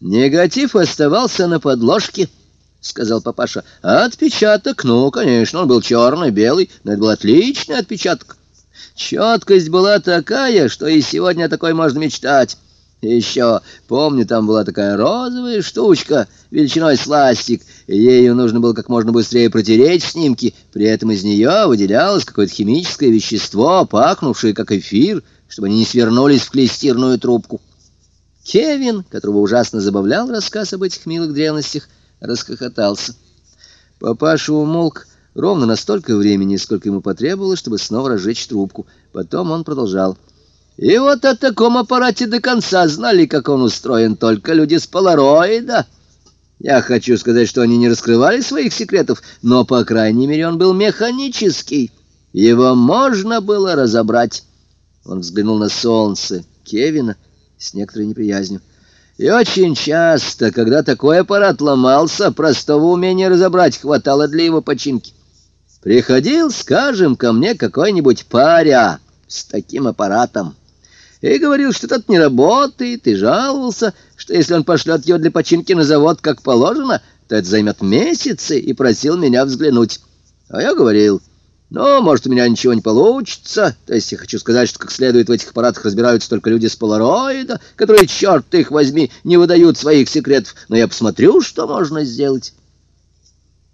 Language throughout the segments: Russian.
Негатив оставался на подложке, — сказал папаша. А отпечаток, ну, конечно, он был черный, белый, но это был отличный отпечаток. Четкость была такая, что и сегодня о такой можно мечтать. еще, помню, там была такая розовая штучка, величиной с ластик, и ею нужно было как можно быстрее протереть снимки, при этом из нее выделялось какое-то химическое вещество, пахнувшее как эфир, чтобы они не свернулись в клестирную трубку. Кевин, которого ужасно забавлял рассказ об этих милых древностях, расхохотался. Папаша умолк ровно настолько времени, сколько ему потребовалось, чтобы снова разжечь трубку. Потом он продолжал. И вот о таком аппарате до конца знали, как он устроен, только люди с полароида. Я хочу сказать, что они не раскрывали своих секретов, но, по крайней мере, он был механический. Его можно было разобрать. Он взглянул на солнце Кевина с некоторой неприязнью. И очень часто, когда такой аппарат ломался, простого умения разобрать хватало для его починки. Приходил, скажем, ко мне какой-нибудь паря с таким аппаратом и говорил, что тот не работает, и жаловался, что если он пошлет ее для починки на завод как положено, то это займет месяцы, и просил меня взглянуть. А я говорил... Но, может, у меня ничего не получится. То есть я хочу сказать, что как следует в этих аппаратах разбираются только люди с полароида, которые, черт их возьми, не выдают своих секретов. Но я посмотрю, что можно сделать.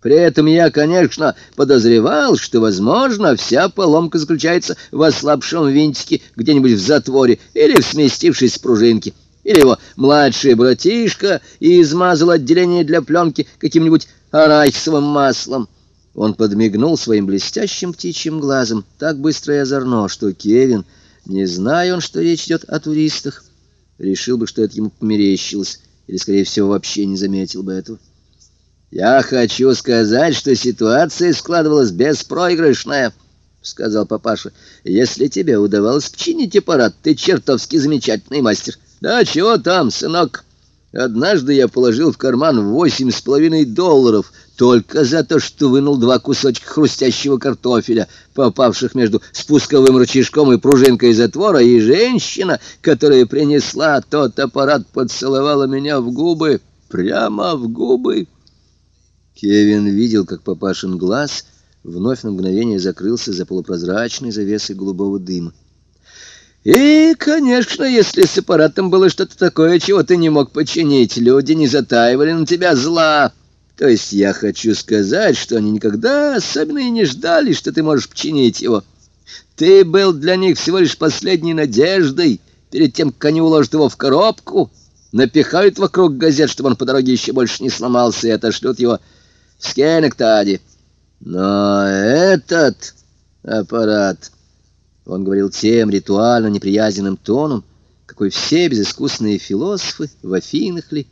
При этом я, конечно, подозревал, что, возможно, вся поломка заключается в ослабшем винтике где-нибудь в затворе или в сместившейся пружинке. Или его младший братишка измазал отделение для пленки каким-нибудь арахисовым маслом. Он подмигнул своим блестящим птичьим глазом так быстро и озорно, что Кевин, не зная он, что речь идет о туристах, решил бы, что это ему померещилось, или, скорее всего, вообще не заметил бы этого. «Я хочу сказать, что ситуация складывалась беспроигрышная», — сказал папаша. «Если тебе удавалось починить аппарат, ты чертовски замечательный мастер». «Да чего там, сынок?» Однажды я положил в карман восемь с половиной долларов только за то, что вынул два кусочка хрустящего картофеля, попавших между спусковым рычажком и пружинкой затвора, и женщина, которая принесла тот аппарат, поцеловала меня в губы, прямо в губы. Кевин видел, как папашин глаз вновь на мгновение закрылся за полупрозрачной завесой голубого дыма. И, конечно, если с аппаратом было что-то такое, чего ты не мог починить, люди не затаивали на тебя зла. То есть я хочу сказать, что они никогда особенно и не ждали, что ты можешь починить его. Ты был для них всего лишь последней надеждой, перед тем, как они уложат его в коробку, напихают вокруг газет, чтобы он по дороге еще больше не сломался, и отошлют его в Скенектаде. Но этот аппарат... Он говорил тем ритуально неприязненным тоном, какой все безыскусные философы в Афинах ли,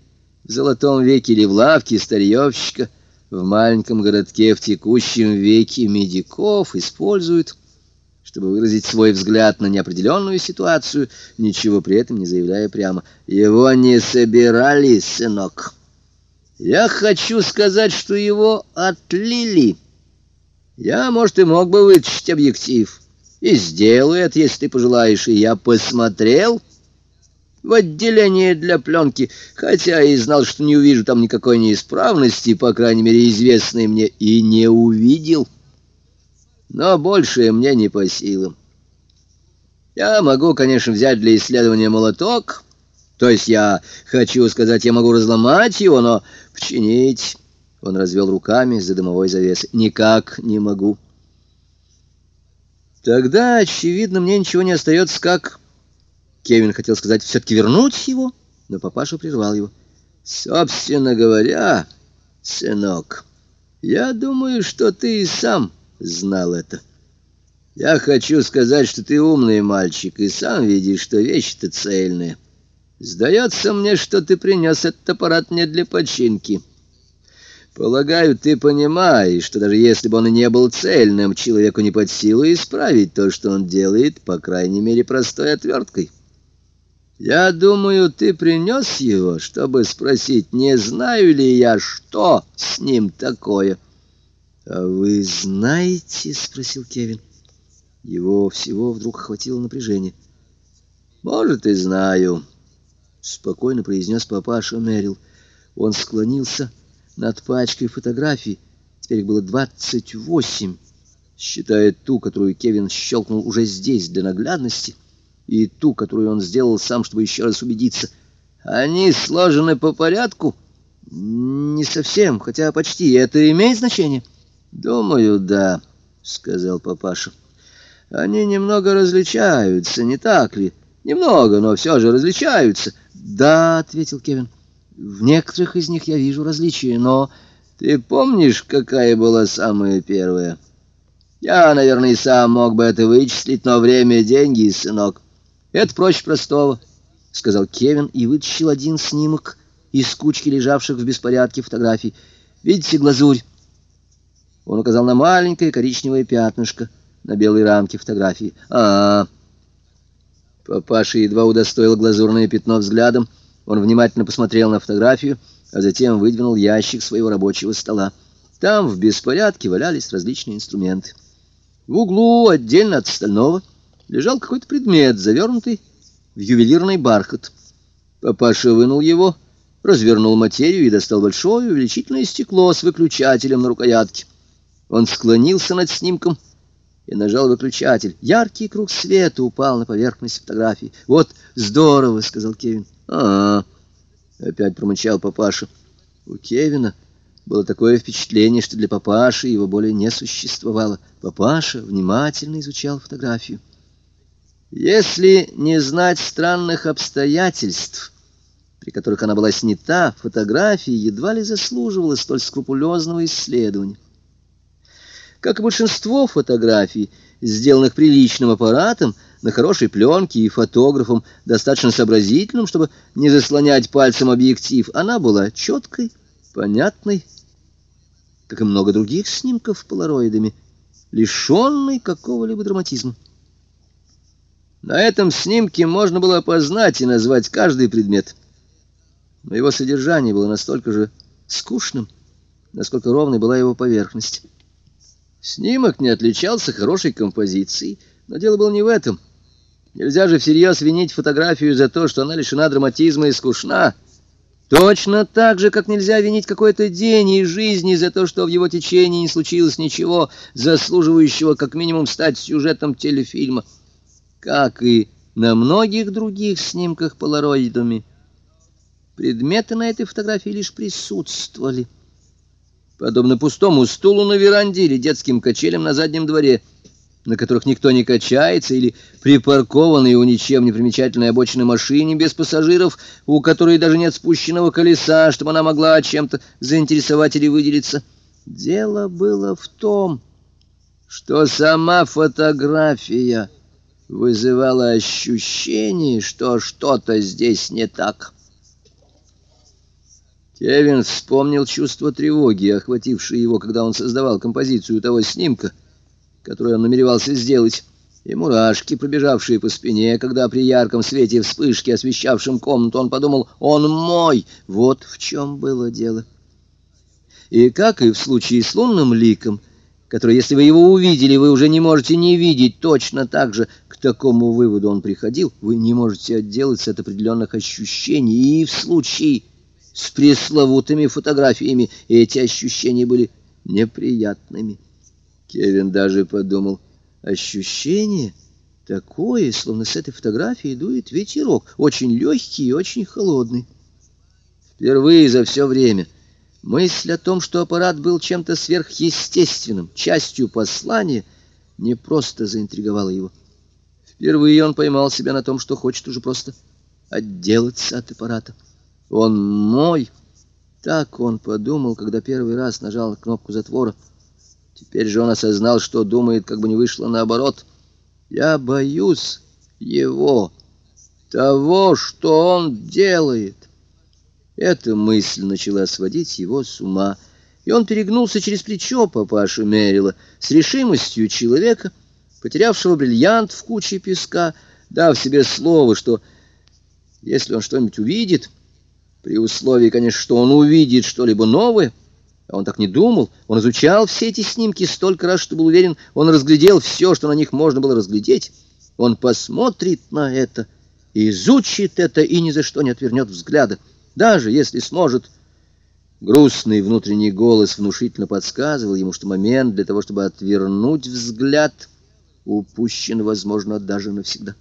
в Золотом веке или в лавке старьевщика, в маленьком городке в текущем веке медиков используют, чтобы выразить свой взгляд на неопределенную ситуацию, ничего при этом не заявляя прямо. Его не собирали, сынок. Я хочу сказать, что его отлили. Я, может, и мог бы вытащить объектив, и сделаю это, если ты пожелаешь. И я посмотрел в отделение для пленки, хотя и знал, что не увижу там никакой неисправности, по крайней мере, известной мне, и не увидел. Но большее мне не по силам. Я могу, конечно, взять для исследования молоток, то есть я хочу сказать, я могу разломать его, но починить... Он развел руками за дымовой завесой. Никак не могу. Тогда, очевидно, мне ничего не остается, как... Кевин хотел сказать, все-таки вернуть его, но папаша прервал его. Собственно говоря, сынок, я думаю, что ты и сам знал это. Я хочу сказать, что ты умный мальчик и сам видишь, что вещи-то цельные. Сдается мне, что ты принес этот аппарат не для починки. Полагаю, ты понимаешь, что даже если бы он и не был цельным, человеку не под силу исправить то, что он делает, по крайней мере, простой отверткой. Я думаю, ты принес его, чтобы спросить, не знаю ли я, что с ним такое. — А вы знаете? — спросил Кевин. Его всего вдруг охватило напряжение. — Может, и знаю. — спокойно произнес папаша Мэрил. Он склонился над пачкой фотографий. Теперь их было двадцать восемь, считая ту, которую Кевин щелкнул уже здесь для наглядности, и ту, которую он сделал сам, чтобы еще раз убедиться. Они сложены по порядку? Не совсем, хотя почти. Это имеет значение? Думаю, да, — сказал папаша. Они немного различаются, не так ли? Немного, но все же различаются. Да, — ответил Кевин. В некоторых из них я вижу различия, но... Ты помнишь, какая была самая первая? Я, наверное, и сам мог бы это вычислить, но время — деньги, сынок. Это проще простого, — сказал Кевин и вытащил один снимок из кучки лежавших в беспорядке фотографий. Видите глазурь? Он указал на маленькое коричневое пятнышко на белой рамке фотографии. а, -а, -а. Папаша едва удостоил глазурное пятно взглядом, — он внимательно посмотрел на фотографию, а затем выдвинул ящик своего рабочего стола. Там в беспорядке валялись различные инструменты. В углу, отдельно от остального, лежал какой-то предмет, завернутый в ювелирный бархат. Папаша вынул его, развернул материю и достал большое увеличительное стекло с выключателем на рукоятке. Он склонился над снимком и нажал выключатель. Яркий круг света упал на поверхность фотографии. «Вот здорово!» — сказал Кевин. А, -а, -а опять промычал папаша. У Кевина было такое впечатление, что для папаши его более не существовало. Папаша внимательно изучал фотографию. Если не знать странных обстоятельств, при которых она была снята, фотография едва ли заслуживала столь скрупулезного исследования. Как и большинство фотографий, сделанных приличным аппаратом, на хорошей пленке и фотографом, достаточно сообразительным, чтобы не заслонять пальцем объектив, она была четкой, понятной, как и много других снимков полароидами, лишенной какого-либо драматизма. На этом снимке можно было опознать и назвать каждый предмет, но его содержание было настолько же скучным, насколько ровной была его поверхность. Снимок не отличался хорошей композицией, но дело было не в этом. Нельзя же всерьез винить фотографию за то, что она лишена драматизма и скучна. Точно так же, как нельзя винить какой-то день из жизни за то, что в его течении не случилось ничего, заслуживающего как минимум стать сюжетом телефильма. Как и на многих других снимках полароидами. Предметы на этой фотографии лишь присутствовали подобно пустому стулу на веранде или детским качелям на заднем дворе, на которых никто не качается, или припаркованной у ничем не примечательной обочины машине без пассажиров, у которой даже нет спущенного колеса, чтобы она могла чем-то заинтересовать или выделиться. Дело было в том, что сама фотография вызывала ощущение, что что-то здесь не так. Кевин вспомнил чувство тревоги, охватившее его, когда он создавал композицию того снимка, который он намеревался сделать, и мурашки, пробежавшие по спине, когда при ярком свете вспышки, освещавшем комнату, он подумал «Он мой!» Вот в чем было дело. И как и в случае с лунным ликом, который, если вы его увидели, вы уже не можете не видеть, точно так же к такому выводу он приходил, вы не можете отделаться от определенных ощущений, и в случае с пресловутыми фотографиями, эти ощущения были неприятными. Кевин даже подумал, ощущение такое, словно с этой фотографии дует ветерок, очень легкий и очень холодный. Впервые за все время мысль о том, что аппарат был чем-то сверхъестественным, частью послания, не просто заинтриговала его. Впервые он поймал себя на том, что хочет уже просто отделаться от аппарата. Он мой. Так он подумал, когда первый раз нажал кнопку затвора. Теперь же он осознал, что думает, как бы не вышло наоборот. Я боюсь его, того, что он делает. Эта мысль начала сводить его с ума, и он перегнулся через плечо папаши Мерила с решимостью человека, потерявшего бриллиант в куче песка, дав себе слово, что если он что-нибудь увидит, при условии, конечно, что он увидит что-либо новое. А он так не думал. Он изучал все эти снимки столько раз, что был уверен, он разглядел все, что на них можно было разглядеть. Он посмотрит на это изучит это и ни за что не отвернет взгляда, даже если сможет. Грустный внутренний голос внушительно подсказывал ему, что момент для того, чтобы отвернуть взгляд, упущен, возможно, даже навсегда.